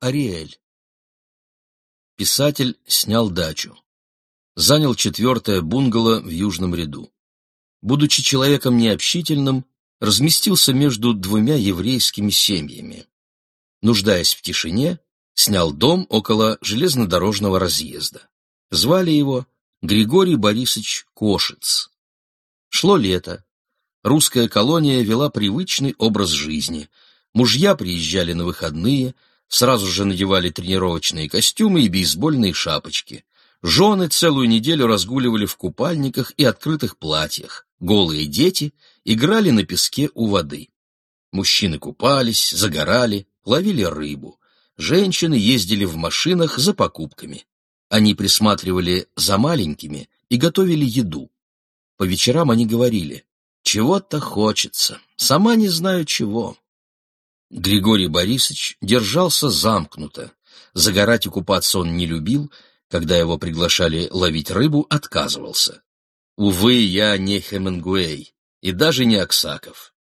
Ариэль. Писатель снял дачу. Занял четвертое бунгало в южном ряду. Будучи человеком необщительным, разместился между двумя еврейскими семьями. Нуждаясь в тишине, снял дом около железнодорожного разъезда. Звали его Григорий Борисович Кошиц. Шло лето. Русская колония вела привычный образ жизни. Мужья приезжали на выходные, сразу же надевали тренировочные костюмы и бейсбольные шапочки. Жены целую неделю разгуливали в купальниках и открытых платьях. Голые дети играли на песке у воды. Мужчины купались, загорали, ловили рыбу. Женщины ездили в машинах за покупками. Они присматривали за маленькими и готовили еду. По вечерам они говорили «Чего-то хочется, сама не знаю чего». Григорий Борисович держался замкнуто. Загорать и купаться он не любил, когда его приглашали ловить рыбу, отказывался. Увы, я не Хемингуэй и даже не Аксаков.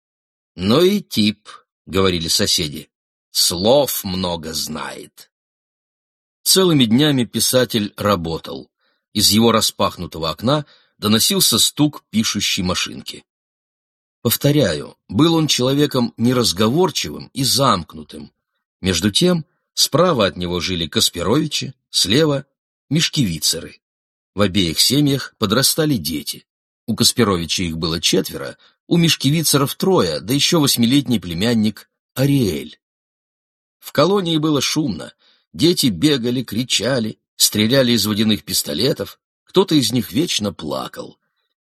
Но и тип, — говорили соседи, — слов много знает. Целыми днями писатель работал. Из его распахнутого окна доносился стук пишущей машинки. Повторяю, был он человеком неразговорчивым и замкнутым. Между тем, справа от него жили Каспировичи, слева — Мишкевицеры. В обеих семьях подрастали дети. У Каспировича их было четверо, у Мишкевицеров трое, да еще восьмилетний племянник Ариэль. В колонии было шумно. Дети бегали, кричали, стреляли из водяных пистолетов, кто-то из них вечно плакал.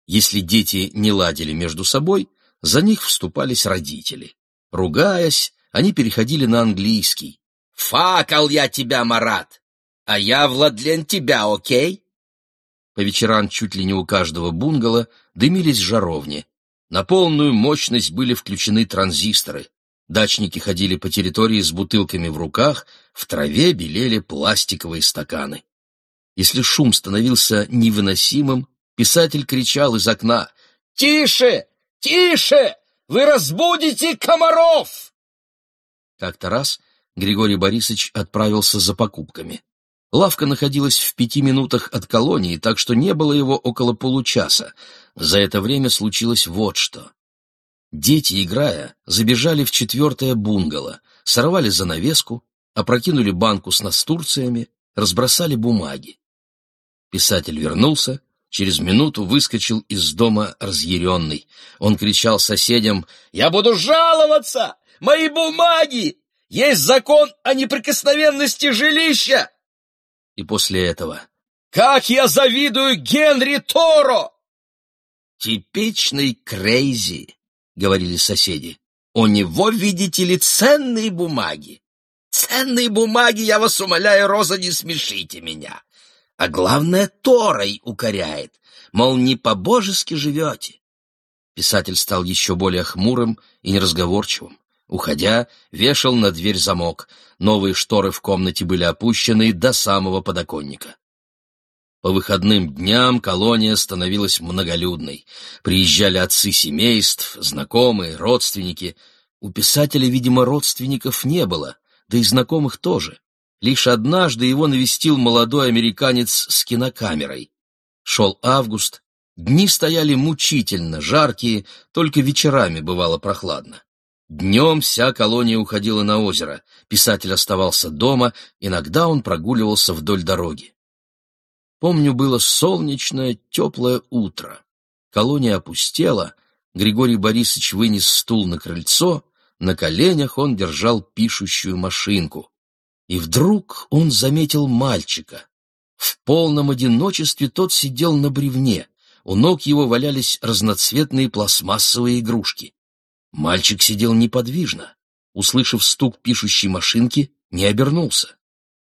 Если дети не ладили между собой, за них вступались родители. Ругаясь, они переходили на английский. «Факал я тебя, Марат! А я, Владлен, тебя, окей?» По вечерам чуть ли не у каждого бунгало дымились жаровни. На полную мощность были включены транзисторы. Дачники ходили по территории с бутылками в руках, в траве белели пластиковые стаканы. Если шум становился невыносимым, писатель кричал из окна «Тише! Тише! Вы разбудите комаров!» Как-то раз Григорий Борисович отправился за покупками. Лавка находилась в пяти минутах от колонии, так что не было его около получаса. За это время случилось вот что. Дети, играя, забежали в четвертое бунгало, сорвали занавеску, опрокинули банку с настурциями, разбросали бумаги. Писатель вернулся, через минуту выскочил из дома разъяренный. Он кричал соседям «Я буду жаловаться! Мои бумаги! Есть закон о неприкосновенности жилища!» И после этого «Как я завидую Генри Торо!» «Типичный крейзи!» — говорили соседи. «У него, видите ли, ценные бумаги. Ценные бумаги, я вас умоляю, Роза, не смешите меня. А главное, Торой укоряет, мол, не по-божески живете». Писатель стал еще более хмурым и неразговорчивым. Уходя, вешал на дверь замок. Новые шторы в комнате были опущены до самого подоконника. По выходным дням колония становилась многолюдной. Приезжали отцы семейств, знакомые, родственники. У писателя, видимо, родственников не было, да и знакомых тоже. Лишь однажды его навестил молодой американец с кинокамерой. Шел август, дни стояли мучительно, жаркие, только вечерами бывало прохладно. Днем вся колония уходила на озеро, писатель оставался дома, иногда он прогуливался вдоль дороги. Помню, было солнечное, теплое утро. Колония опустела, Григорий Борисович вынес стул на крыльцо, на коленях он держал пишущую машинку. И вдруг он заметил мальчика. В полном одиночестве тот сидел на бревне, у ног его валялись разноцветные пластмассовые игрушки. Мальчик сидел неподвижно. Услышав стук пишущей машинки, не обернулся.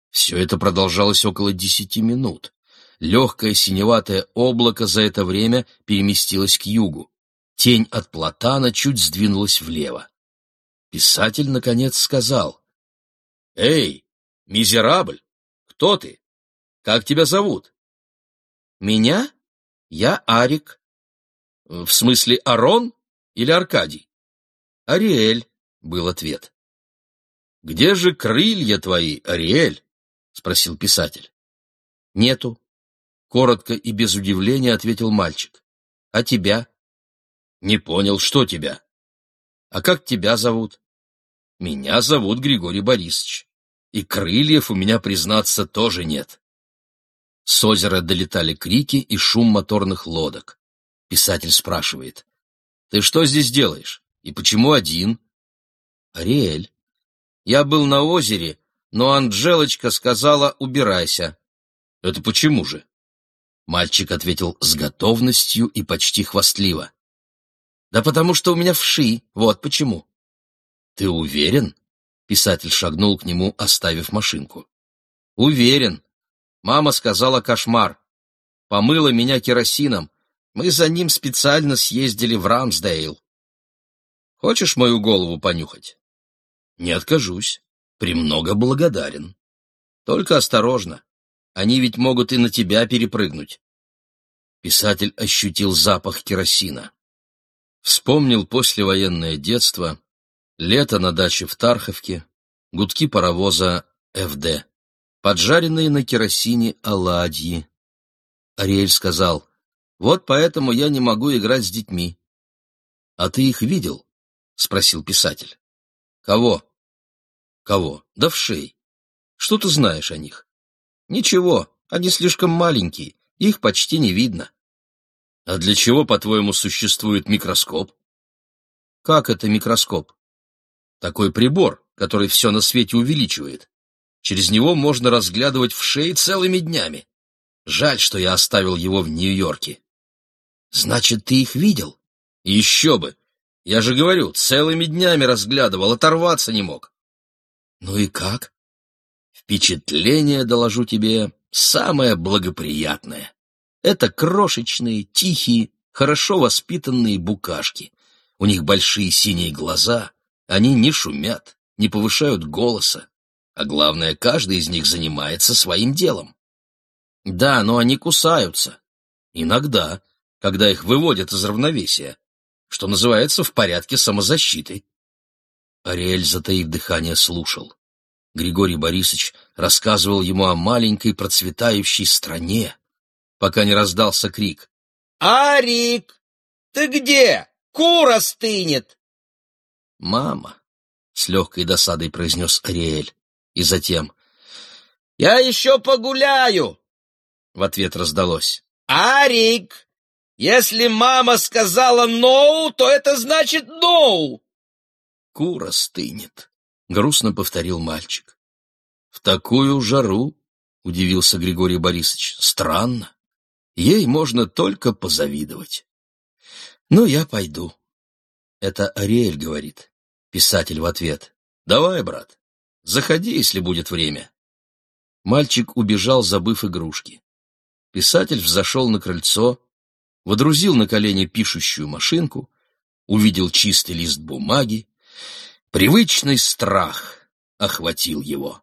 Все это продолжалось около десяти минут. Легкое синеватое облако за это время переместилось к югу. Тень от платана чуть сдвинулась влево. Писатель, наконец, сказал. «Эй, мизерабль, кто ты? Как тебя зовут?» «Меня? Я Арик». «В смысле Арон или Аркадий?» «Ариэль», — был ответ. «Где же крылья твои, Ариэль?» — спросил писатель. «Нету», — коротко и без удивления ответил мальчик. «А тебя?» «Не понял, что тебя?» «А как тебя зовут?» «Меня зовут Григорий Борисович, и крыльев у меня, признаться, тоже нет». С озера долетали крики и шум моторных лодок. Писатель спрашивает. «Ты что здесь делаешь? И почему один?» «Ариэль, я был на озере, но Анжелочка сказала «убирайся». «Это почему же?» Мальчик ответил с готовностью и почти хвастливо. «Да потому что у меня вши, вот почему». «Ты уверен?» Писатель шагнул к нему, оставив машинку. «Уверен. Мама сказала кошмар. Помыла меня керосином. Мы за ним специально съездили в Рамсдейл. Хочешь мою голову понюхать?» Не откажусь. Премного благодарен. Только осторожно. Они ведь могут и на тебя перепрыгнуть. Писатель ощутил запах керосина. Вспомнил послевоенное детство, лето на даче в Тарховке, гудки паровоза ФД, поджаренные на керосине оладьи. Ариэль сказал, «Вот поэтому я не могу играть с детьми». «А ты их видел?» — спросил писатель. Кого? Кого? Да в шей. Что ты знаешь о них? Ничего, они слишком маленькие, их почти не видно. А для чего, по-твоему, существует микроскоп? Как это микроскоп? Такой прибор, который все на свете увеличивает. Через него можно разглядывать в шее целыми днями. Жаль, что я оставил его в Нью-Йорке. Значит, ты их видел? Еще бы! Я же говорю, целыми днями разглядывал, оторваться не мог. Ну и как? Впечатление, доложу тебе, самое благоприятное. Это крошечные, тихие, хорошо воспитанные букашки. У них большие синие глаза, они не шумят, не повышают голоса. А главное, каждый из них занимается своим делом. Да, но они кусаются. Иногда, когда их выводят из равновесия что называется, в порядке самозащиты. Ариэль, затаив дыхание, слушал. Григорий Борисович рассказывал ему о маленькой процветающей стране, пока не раздался крик. «Арик, ты где? Кура стынет!» «Мама!» — с легкой досадой произнес Ариэль. И затем «Я еще погуляю!» В ответ раздалось. «Арик, если мама сказала «ноу», то это значит «ноу». Кура стынет, — грустно повторил мальчик. В такую жару, — удивился Григорий Борисович, — странно. Ей можно только позавидовать. Ну, я пойду. Это Ариэль говорит. Писатель в ответ. Давай, брат, заходи, если будет время. Мальчик убежал, забыв игрушки. Писатель взошел на крыльцо, водрузил на колени пишущую машинку, увидел чистый лист бумаги. Привычный страх охватил его.